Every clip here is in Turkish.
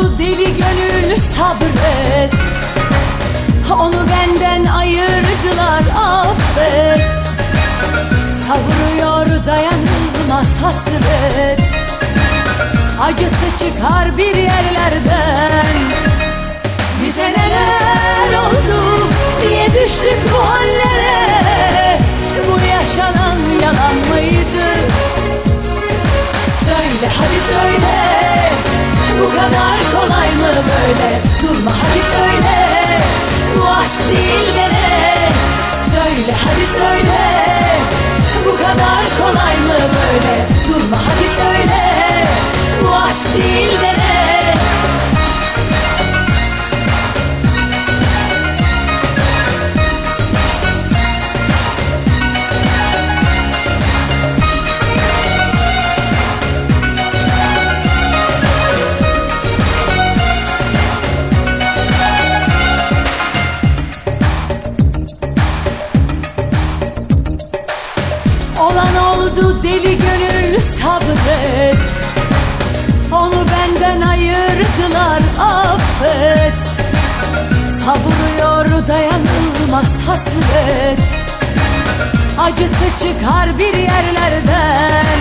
Şu deli gönül sabret. Onu benden ayırdılar affet. Savuruyor dayanılmaz hasret. Acısı çıkar bir yerlerden. Bu kadar kolay mı böyle? Durma hadi söyle. Bu aşk değil de Oldu deli gönül sabret. Onu benden ayırdılar affet. Savuruyor dayanılmaz hasret. Acısı çıkar bir yerlerden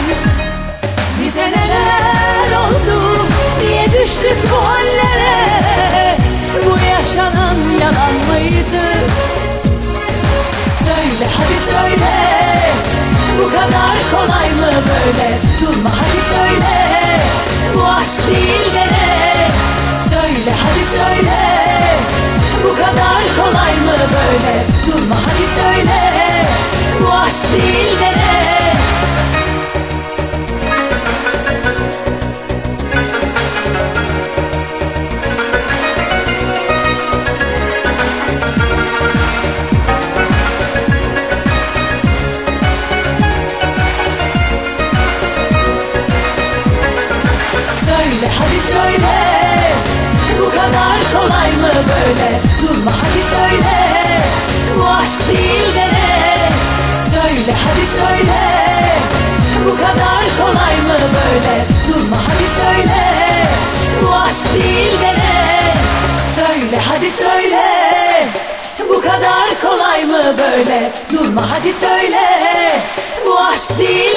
Söyle. Bu kadar kolay mı böyle? Durma hadi söyle. Bu aşk değil de ne Söyle hadi söyle. Bu kadar kolay mı böyle? Durma hadi söyle. Bu aşk değil de ne Söyle hadi söyle. Bu kadar kolay mı böyle? Durma hadi söyle. Bu aşk değil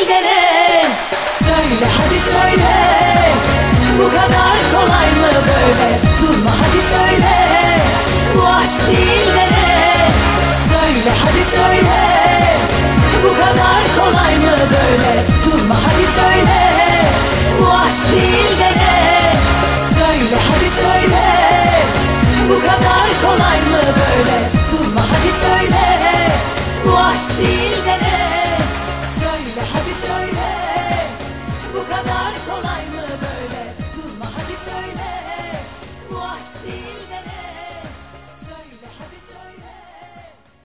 must